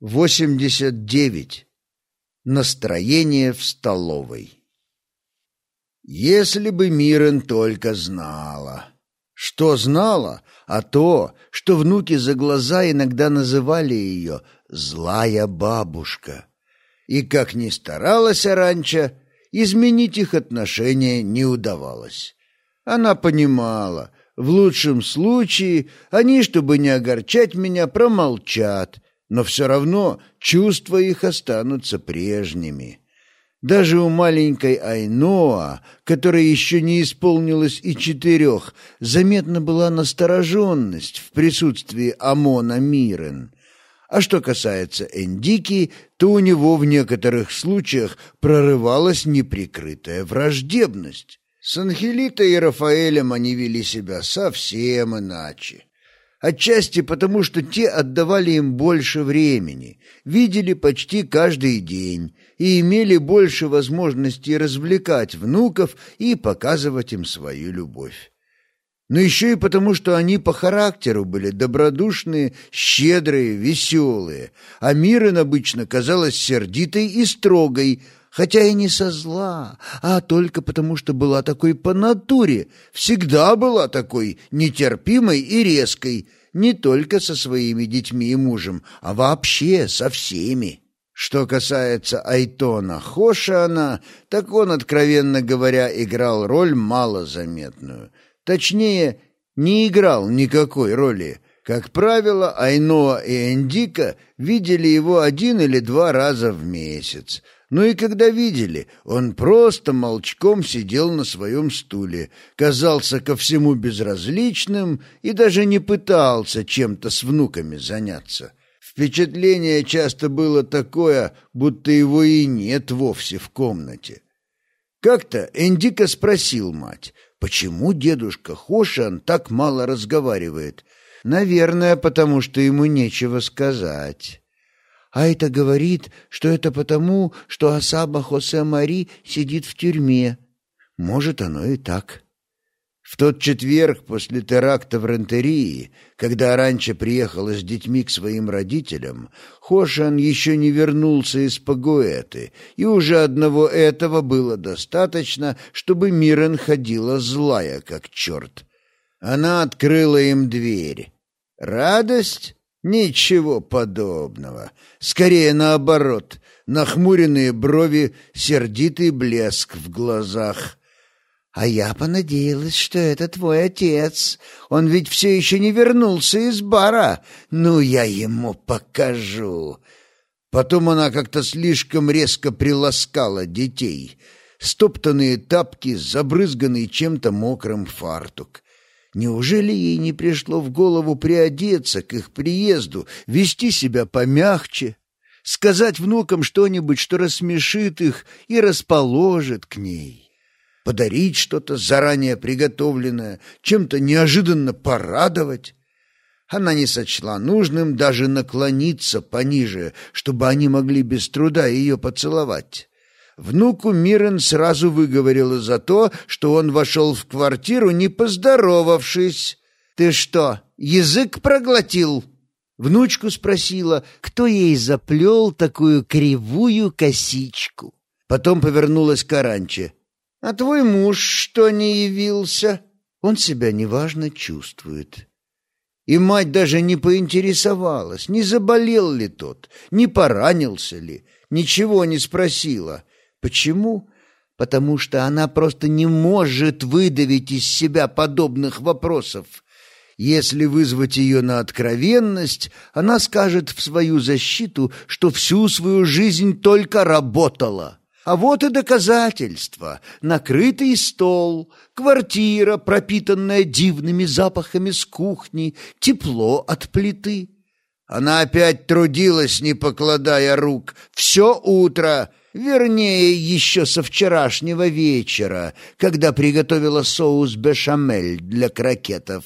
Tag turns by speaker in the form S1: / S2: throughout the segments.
S1: 89. Настроение в столовой. Если бы Мирен только знала. Что знала? А то, что внуки за глаза иногда называли ее «злая бабушка». И как ни старалась Аранча, изменить их отношения не удавалось. Она понимала, в лучшем случае они, чтобы не огорчать меня, промолчат — но все равно чувства их останутся прежними. Даже у маленькой Айноа, которой еще не исполнилось и четырех, заметна была настороженность в присутствии Амона Мирен. А что касается Эндики, то у него в некоторых случаях прорывалась неприкрытая враждебность. С Анхелитой и Рафаэлем они вели себя совсем иначе. Отчасти потому, что те отдавали им больше времени, видели почти каждый день и имели больше возможностей развлекать внуков и показывать им свою любовь. Но еще и потому, что они по характеру были добродушные, щедрые, веселые, а Мирен обычно казалась сердитой и строгой, хотя и не со зла, а только потому, что была такой по натуре, всегда была такой нетерпимой и резкой, не только со своими детьми и мужем, а вообще со всеми. Что касается Айтона Хошана, так он, откровенно говоря, играл роль малозаметную. Точнее, не играл никакой роли. Как правило, Айноа и Эндика видели его один или два раза в месяц — ну и когда видели, он просто молчком сидел на своем стуле, казался ко всему безразличным и даже не пытался чем-то с внуками заняться. Впечатление часто было такое, будто его и нет вовсе в комнате. Как-то Эндика спросил мать, почему дедушка Хошан так мало разговаривает. Наверное, потому что ему нечего сказать. А это говорит, что это потому, что Асаба Хосе Мари сидит в тюрьме. Может, оно и так. В тот четверг после теракта в Рентерии, когда Аранча приехала с детьми к своим родителям, Хошан еще не вернулся из Пагуэты, и уже одного этого было достаточно, чтобы Мирен ходила злая, как черт. Она открыла им дверь. Радость? Ничего подобного. Скорее наоборот. Нахмуренные брови, сердитый блеск в глазах. А я понадеялась, что это твой отец. Он ведь все еще не вернулся из бара. Ну, я ему покажу. Потом она как-то слишком резко приласкала детей. Стоптанные тапки, забрызганный чем-то мокрым фартук. Неужели ей не пришло в голову приодеться к их приезду, вести себя помягче, сказать внукам что-нибудь, что рассмешит их и расположит к ней? Подарить что-то заранее приготовленное, чем-то неожиданно порадовать? Она не сочла нужным даже наклониться пониже, чтобы они могли без труда ее поцеловать. Внуку Мирен сразу выговорила за то, что он вошел в квартиру, не поздоровавшись. «Ты что, язык проглотил?» Внучку спросила, кто ей заплел такую кривую косичку. Потом повернулась к Аранче. «А твой муж что не явился?» Он себя неважно чувствует. И мать даже не поинтересовалась, не заболел ли тот, не поранился ли, ничего не спросила. Почему? Потому что она просто не может выдавить из себя подобных вопросов. Если вызвать ее на откровенность, она скажет в свою защиту, что всю свою жизнь только работала. А вот и доказательства. Накрытый стол, квартира, пропитанная дивными запахами с кухни, тепло от плиты. Она опять трудилась, не покладая рук, все утро — Вернее, еще со вчерашнего вечера, когда приготовила соус бешамель для крокетов.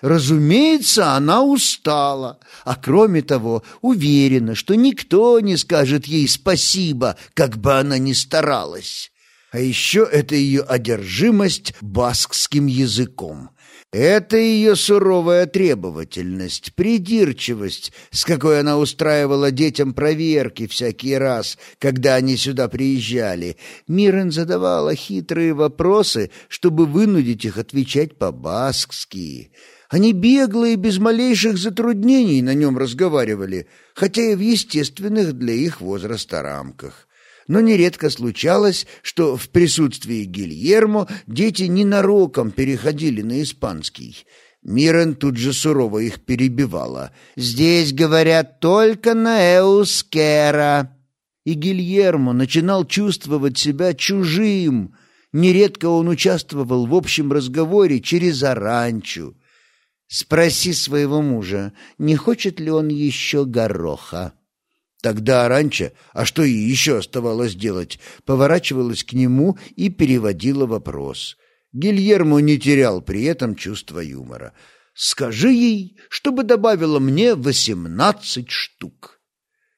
S1: Разумеется, она устала, а кроме того, уверена, что никто не скажет ей спасибо, как бы она ни старалась. А еще это ее одержимость баскским языком. Это ее суровая требовательность, придирчивость, с какой она устраивала детям проверки всякий раз, когда они сюда приезжали. Мирен задавала хитрые вопросы, чтобы вынудить их отвечать по-баскски. Они бегло и без малейших затруднений на нем разговаривали, хотя и в естественных для их возраста рамках но нередко случалось, что в присутствии Гильермо дети ненароком переходили на испанский. Мирен тут же сурово их перебивала. «Здесь говорят только на эускера». И Гильермо начинал чувствовать себя чужим. Нередко он участвовал в общем разговоре через оранчу. «Спроси своего мужа, не хочет ли он еще гороха?» Тогда Аранча, а что ей еще оставалось делать, поворачивалась к нему и переводила вопрос. Гильермо не терял при этом чувства юмора. «Скажи ей, чтобы добавила мне восемнадцать штук».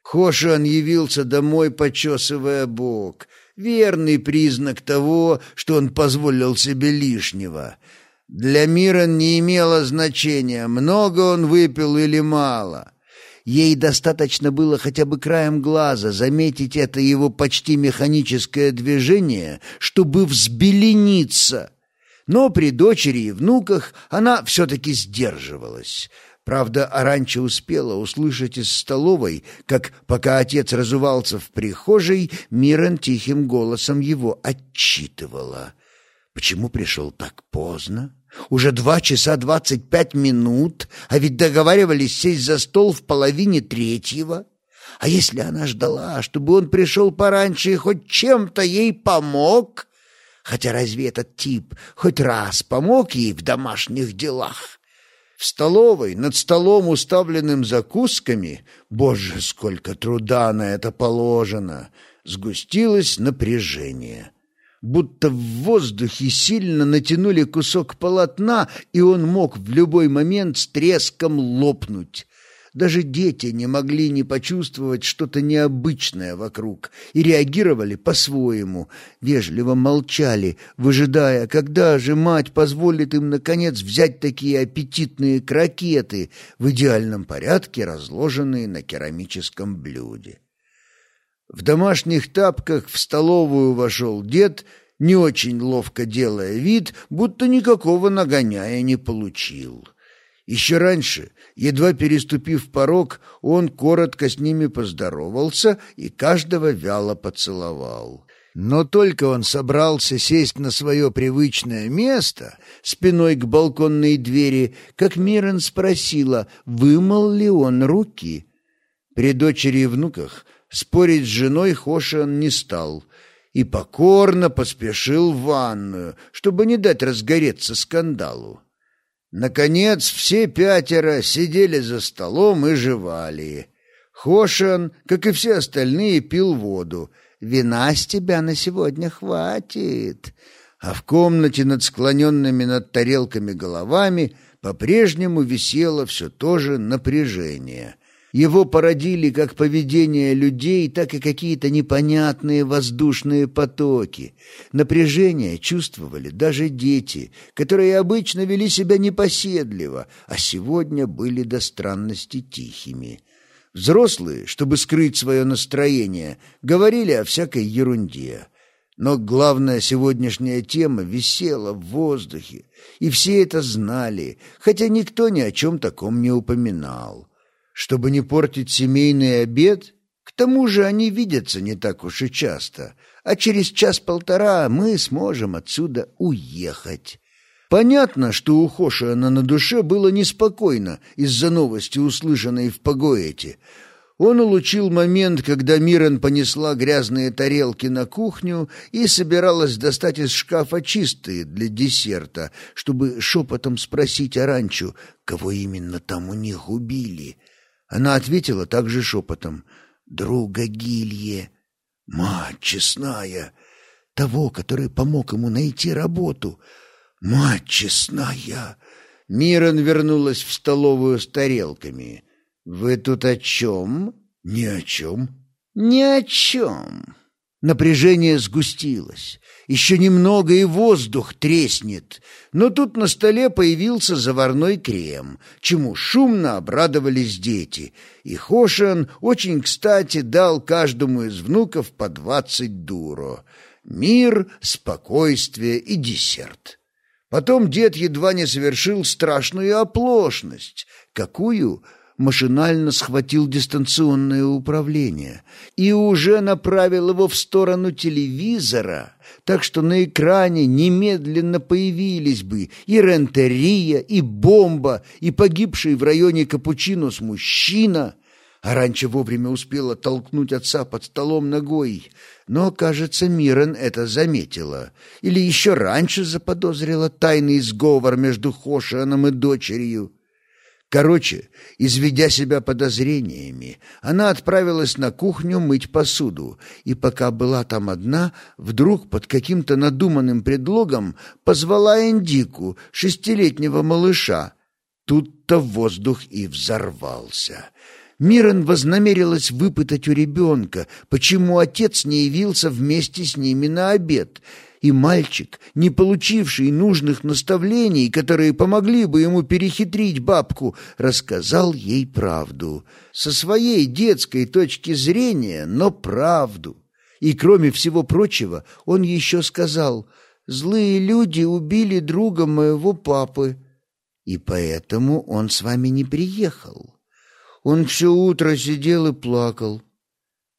S1: Хошан явился домой, почесывая бок. Верный признак того, что он позволил себе лишнего. Для мира не имело значения, много он выпил или мало. Ей достаточно было хотя бы краем глаза заметить это его почти механическое движение, чтобы взбелениться. Но при дочери и внуках она все-таки сдерживалась. Правда, Аранча успела услышать из столовой, как, пока отец разувался в прихожей, Мирон тихим голосом его отчитывала. Почему пришел так поздно? Уже два часа двадцать пять минут, а ведь договаривались сесть за стол в половине третьего. А если она ждала, чтобы он пришел пораньше и хоть чем-то ей помог? Хотя разве этот тип хоть раз помог ей в домашних делах? В столовой, над столом, уставленным закусками, боже, сколько труда на это положено, сгустилось напряжение будто в воздухе сильно натянули кусок полотна, и он мог в любой момент с треском лопнуть. Даже дети не могли не почувствовать что-то необычное вокруг и реагировали по-своему, вежливо молчали, выжидая, когда же мать позволит им, наконец, взять такие аппетитные крокеты, в идеальном порядке разложенные на керамическом блюде. В домашних тапках в столовую вошел дед, не очень ловко делая вид, будто никакого нагоняя не получил. Еще раньше, едва переступив порог, он коротко с ними поздоровался и каждого вяло поцеловал. Но только он собрался сесть на свое привычное место, спиной к балконной двери, как Мирон спросила, вымыл ли он руки. При дочери и внуках — Спорить с женой Хошиан не стал и покорно поспешил в ванную, чтобы не дать разгореться скандалу. Наконец все пятеро сидели за столом и жевали. Хошиан, как и все остальные, пил воду. «Вина с тебя на сегодня хватит». А в комнате над склоненными над тарелками головами по-прежнему висело все то же напряжение — его породили как поведение людей, так и какие-то непонятные воздушные потоки. Напряжение чувствовали даже дети, которые обычно вели себя непоседливо, а сегодня были до странности тихими. Взрослые, чтобы скрыть свое настроение, говорили о всякой ерунде. Но главная сегодняшняя тема висела в воздухе, и все это знали, хотя никто ни о чем таком не упоминал чтобы не портить семейный обед. К тому же они видятся не так уж и часто, а через час-полтора мы сможем отсюда уехать. Понятно, что у Хошиана на душе было неспокойно из-за новости, услышанной в Пагоэте. Он улучил момент, когда Мирен понесла грязные тарелки на кухню и собиралась достать из шкафа чистые для десерта, чтобы шепотом спросить Аранчу, кого именно там у них убили. Она ответила также шепотом. «Друга Гилье, мать честная, того, который помог ему найти работу. Мать честная!» Мирон вернулась в столовую с тарелками. «Вы тут о чем?» «Ни о чем». «Ни о чем». Напряжение сгустилось. Еще немного и воздух треснет. Но тут на столе появился заварной крем, чему шумно обрадовались дети. И Хошиан очень кстати дал каждому из внуков по двадцать дуро. Мир, спокойствие и десерт. Потом дед едва не совершил страшную оплошность. Какую? Машинально схватил дистанционное управление и уже направил его в сторону телевизора, так что на экране немедленно появились бы и Рентерия, и бомба, и погибший в районе Капучинос мужчина. А раньше вовремя успела толкнуть отца под столом ногой. Но, кажется, Мирон это заметила. Или еще раньше заподозрила тайный сговор между Хошианом и дочерью. Короче, изведя себя подозрениями, она отправилась на кухню мыть посуду, и пока была там одна, вдруг под каким-то надуманным предлогом позвала Эндику, шестилетнего малыша. Тут-то воздух и взорвался. Мирон вознамерилась выпытать у ребенка, почему отец не явился вместе с ними на обед — и мальчик, не получивший нужных наставлений, которые помогли бы ему перехитрить бабку, рассказал ей правду. Со своей детской точки зрения, но правду. И, кроме всего прочего, он еще сказал, «Злые люди убили друга моего папы, и поэтому он с вами не приехал. Он все утро сидел и плакал».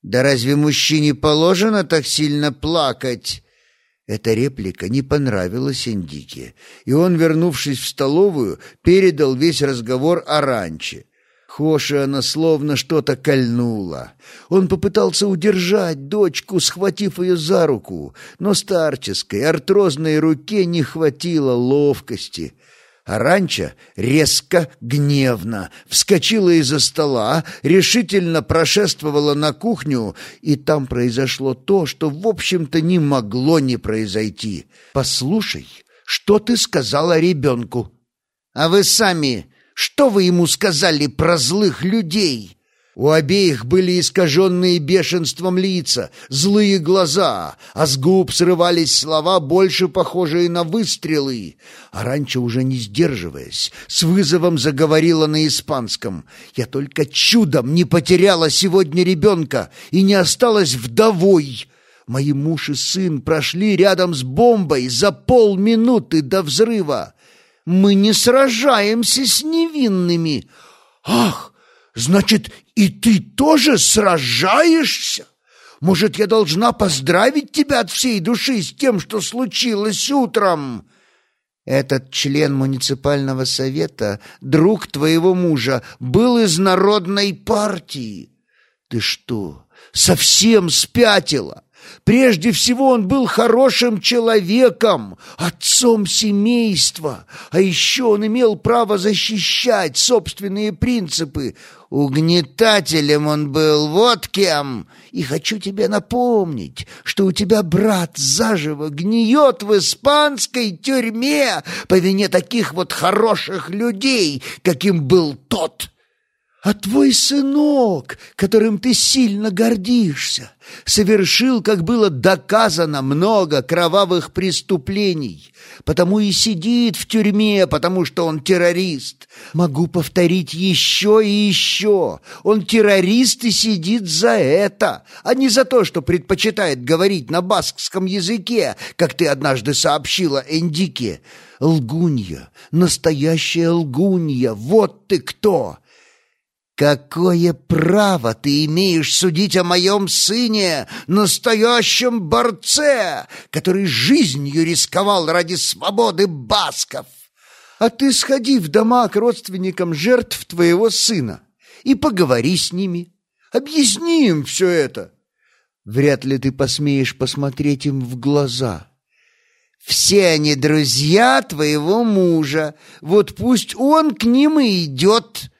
S1: «Да разве мужчине положено так сильно плакать?» Эта реплика не понравилась Индике, и он, вернувшись в столовую, передал весь разговор о ранче. Она словно что-то кольнула. Он попытался удержать дочку, схватив ее за руку, но старческой, артрозной руке не хватило ловкости — Аранча резко, гневно вскочила из-за стола, решительно прошествовала на кухню, и там произошло то, что, в общем-то, не могло не произойти. «Послушай, что ты сказала ребенку?» «А вы сами, что вы ему сказали про злых людей?» У обеих были искаженные бешенством лица, злые глаза, а с губ срывались слова, больше похожие на выстрелы. А раньше, уже не сдерживаясь, с вызовом заговорила на испанском. «Я только чудом не потеряла сегодня ребенка и не осталась вдовой!» Мои муж и сын прошли рядом с бомбой за полминуты до взрыва. Мы не сражаемся с невинными. Ах, Значит, и ты тоже сражаешься? Может, я должна поздравить тебя от всей души с тем, что случилось утром?» Этот член муниципального совета, друг твоего мужа, был из народной партии. Ты что, совсем спятила? Прежде всего он был хорошим человеком, отцом семейства, а еще он имел право защищать собственные принципы. Угнетателем он был, вот кем. И хочу тебе напомнить, что у тебя брат заживо гниет в испанской тюрьме по вине таких вот хороших людей, каким был тот. А твой сынок, которым ты сильно гордишься, совершил, как было доказано, много кровавых преступлений, потому и сидит в тюрьме, потому что он террорист. Могу повторить еще и еще. Он террорист и сидит за это, а не за то, что предпочитает говорить на баскском языке, как ты однажды сообщила Эндике. Лгунья, настоящая лгунья, вот ты кто!» Какое право ты имеешь судить о моем сыне, настоящем борце, который жизнью рисковал ради свободы басков? А ты сходи в дома к родственникам жертв твоего сына и поговори с ними. Объясни им все это. Вряд ли ты посмеешь посмотреть им в глаза. Все они друзья твоего мужа. Вот пусть он к ним и идет».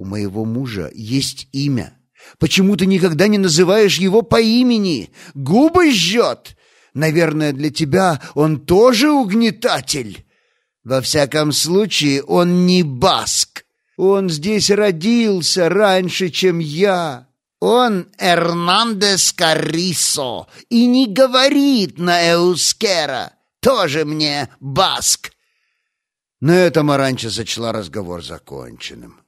S1: У моего мужа есть имя. Почему ты никогда не называешь его по имени? Губы жжет. Наверное, для тебя он тоже угнетатель. Во всяком случае, он не баск. Он здесь родился раньше, чем я.
S2: Он Эрнандес Каррисо и не говорит на эускера. Тоже мне баск.
S1: На этом Аранча сочла разговор законченным.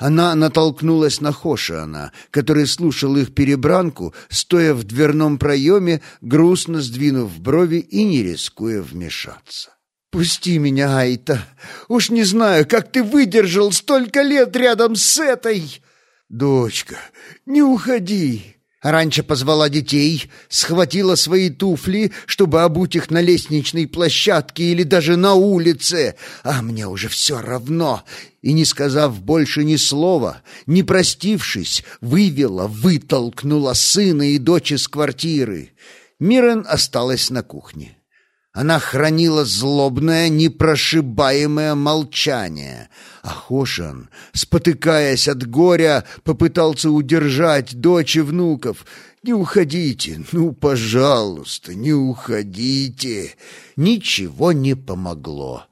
S1: Она натолкнулась на Хошиана, который слушал их перебранку, стоя в дверном проеме, грустно сдвинув брови и не рискуя вмешаться. «Пусти меня, Айта! Уж не знаю, как ты выдержал столько лет рядом с этой...» «Дочка, не уходи!» Раньше позвала детей, схватила свои туфли, чтобы обуть их на лестничной площадке или даже на улице, а мне уже все равно. И, не сказав больше ни слова, не простившись, вывела, вытолкнула сына и дочь из квартиры. Мирен осталась на кухне. Она хранила злобное, непрошибаемое молчание. А Хошан, спотыкаясь от горя, попытался удержать дочь и внуков. «Не уходите, ну, пожалуйста, не уходите!» Ничего не помогло.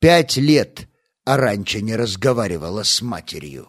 S1: Пять лет Аранча не разговаривала с матерью.